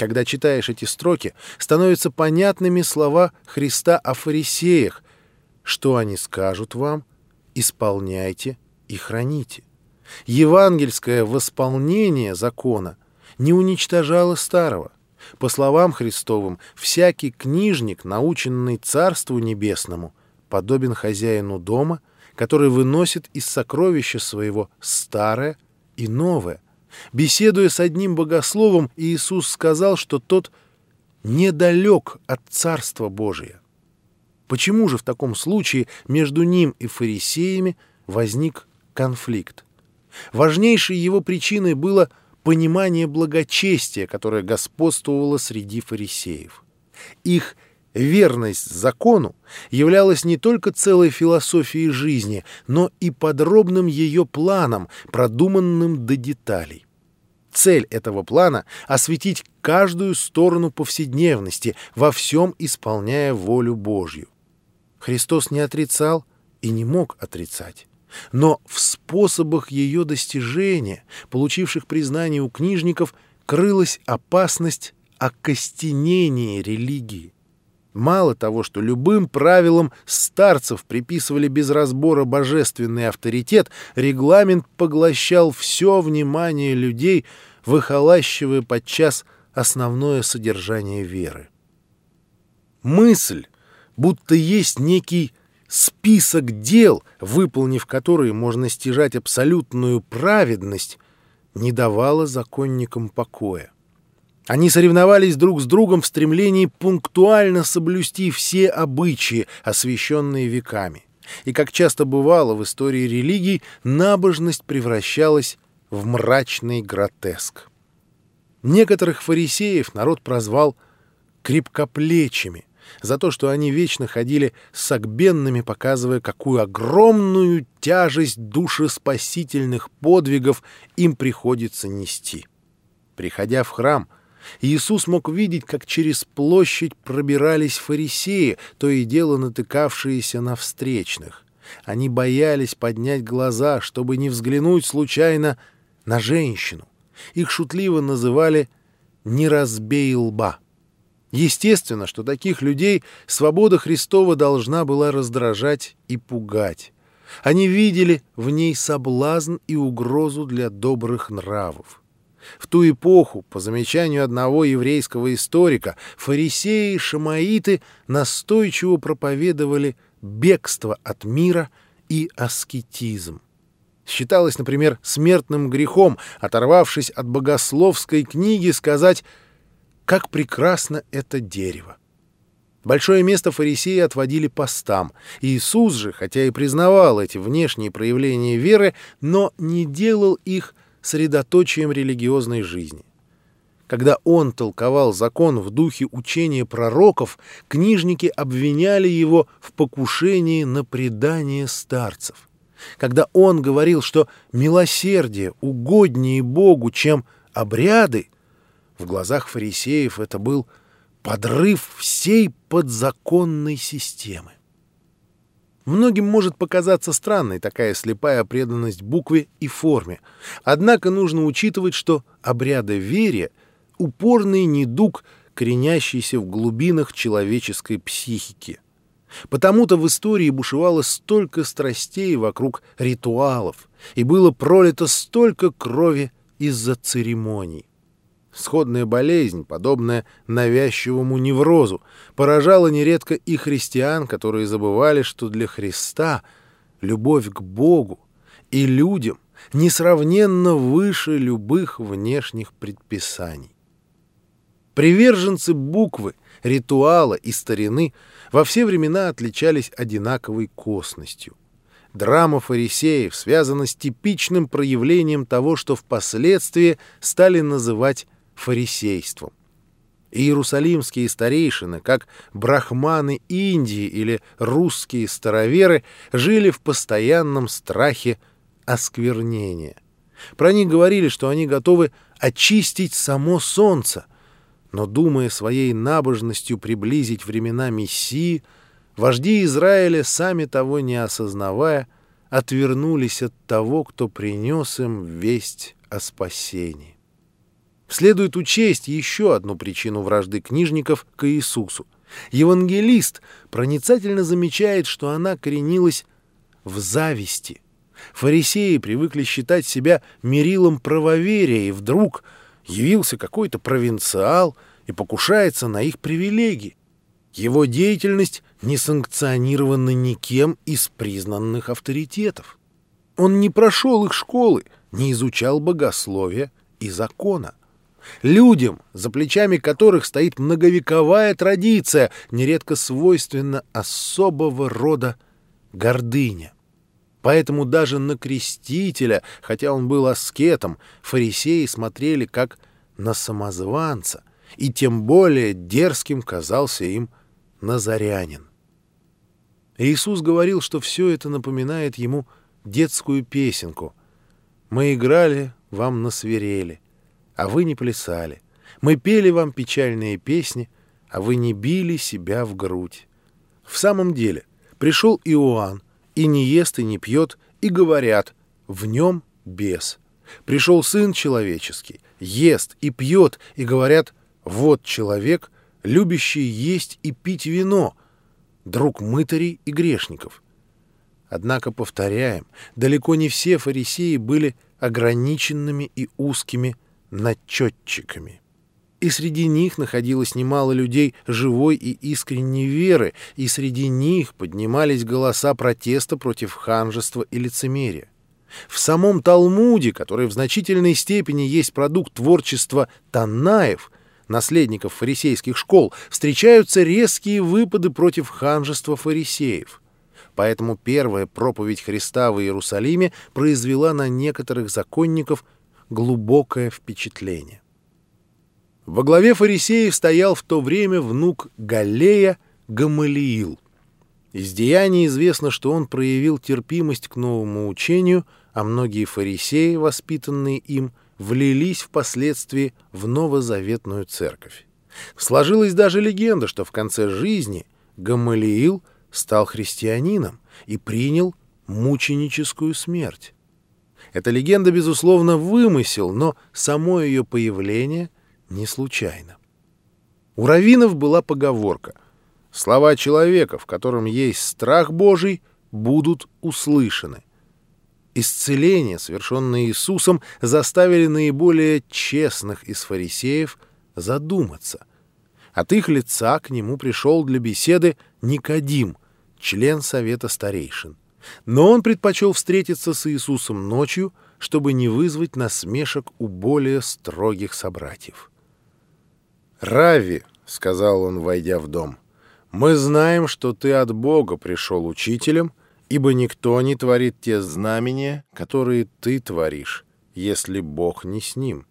Когда читаешь эти строки, становятся понятными слова Христа о фарисеях. Что они скажут вам, исполняйте и храните. Евангельское восполнение закона не уничтожало старого. По словам Христовым, всякий книжник, наученный Царству Небесному, подобен хозяину дома, который выносит из сокровища своего старое и новое – Беседуя с одним богословом, Иисус сказал, что тот недалек от Царства Божия. Почему же в таком случае между ним и фарисеями возник конфликт? Важнейшей его причиной было понимание благочестия, которое господствовало среди фарисеев. Их верность закону являлась не только целой философией жизни, но и подробным ее планом, продуманным до деталей. Цель этого плана — осветить каждую сторону повседневности, во всем исполняя волю Божью. Христос не отрицал и не мог отрицать. Но в способах ее достижения, получивших признание у книжников, крылась опасность окостенения религии. Мало того, что любым правилам старцев приписывали без разбора божественный авторитет, регламент поглощал все внимание людей, выхолащивая подчас основное содержание веры. Мысль, будто есть некий список дел, выполнив которые можно стяжать абсолютную праведность, не давала законникам покоя. Они соревновались друг с другом в стремлении пунктуально соблюсти все обычаи, освященные веками. И, как часто бывало в истории религий, набожность превращалась в мрачный гротеск. Некоторых фарисеев народ прозвал крепкоплечими за то, что они вечно ходили согбенными, показывая, какую огромную тяжесть душеспасительных подвигов им приходится нести. Приходя в храм — Иисус мог видеть, как через площадь пробирались фарисеи, то и дело натыкавшиеся на встречных. Они боялись поднять глаза, чтобы не взглянуть случайно на женщину. Их шутливо называли «не разбей лба». Естественно, что таких людей свобода Христова должна была раздражать и пугать. Они видели в ней соблазн и угрозу для добрых нравов. В ту эпоху, по замечанию одного еврейского историка, фарисеи и шамаиты настойчиво проповедовали бегство от мира и аскетизм. Считалось, например, смертным грехом, оторвавшись от богословской книги, сказать «Как прекрасно это дерево!». Большое место фарисеи отводили постам. Иисус же, хотя и признавал эти внешние проявления веры, но не делал их средоточием религиозной жизни. Когда он толковал закон в духе учения пророков, книжники обвиняли его в покушении на предание старцев. Когда он говорил, что милосердие угоднее Богу, чем обряды, в глазах фарисеев это был подрыв всей подзаконной системы. Многим может показаться странной такая слепая преданность букве и форме. Однако нужно учитывать, что обряды вере — упорный недуг, коренящийся в глубинах человеческой психики. Потому-то в истории бушевало столько страстей вокруг ритуалов, и было пролито столько крови из-за церемоний. Сходная болезнь, подобная навязчивому неврозу, поражала нередко и христиан, которые забывали, что для Христа любовь к Богу и людям несравненно выше любых внешних предписаний. Приверженцы буквы, ритуала и старины во все времена отличались одинаковой косностью. Драма фарисеев связана с типичным проявлением того, что впоследствии стали называть фарисейством. Иерусалимские старейшины, как брахманы Индии или русские староверы, жили в постоянном страхе осквернения. Про них говорили, что они готовы очистить само солнце, но, думая своей набожностью приблизить времена Мессии, вожди Израиля, сами того не осознавая, отвернулись от того, кто принес им весть о спасении. Следует учесть еще одну причину вражды книжников к Иисусу. Евангелист проницательно замечает, что она коренилась в зависти. Фарисеи привыкли считать себя мерилом правоверия, и вдруг явился какой-то провинциал и покушается на их привилегии. Его деятельность не санкционирована никем из признанных авторитетов. Он не прошел их школы, не изучал богословия и закона. Людям, за плечами которых стоит многовековая традиция, нередко свойственна особого рода гордыня. Поэтому даже на крестителя, хотя он был аскетом, фарисеи смотрели как на самозванца, и тем более дерзким казался им назарянин. Иисус говорил, что все это напоминает ему детскую песенку. «Мы играли, вам насверели, а вы не плясали. Мы пели вам печальные песни, а вы не били себя в грудь». В самом деле, пришел Иоанн, и не ест, и не пьет, и говорят, в нем бес. Пришел Сын Человеческий, ест и пьет, и говорят, вот человек, любящий есть и пить вино, друг мытарей и грешников. Однако, повторяем, далеко не все фарисеи были ограниченными и узкими начетчиками. И среди них находилось немало людей живой и искренней веры, и среди них поднимались голоса протеста против ханжества и лицемерия. В самом Талмуде, который в значительной степени есть продукт творчества Танаев, наследников фарисейских школ, встречаются резкие выпады против ханжества фарисеев. Поэтому первая проповедь Христа в Иерусалиме произвела на некоторых законников глубокое впечатление. Во главе фарисеев стоял в то время внук Галлея Гамалиил. Из деяний известно, что он проявил терпимость к новому учению, а многие фарисеи, воспитанные им, влились впоследствии в новозаветную церковь. Сложилась даже легенда, что в конце жизни Гамалиил стал христианином и принял мученическую смерть. Эта легенда, безусловно, вымысел, но само ее появление — не случайно. У раввинов была поговорка «Слова человека, в котором есть страх Божий, будут услышаны». Исцеления, совершенные Иисусом, заставили наиболее честных из фарисеев задуматься. От их лица к нему пришел для беседы Никодим, член Совета Старейшин. Но он предпочел встретиться с Иисусом ночью, чтобы не вызвать насмешек у более строгих собратьев. «Рави», — сказал он, войдя в дом, — «мы знаем, что ты от Бога пришел учителем, ибо никто не творит те знамения, которые ты творишь, если Бог не с ним».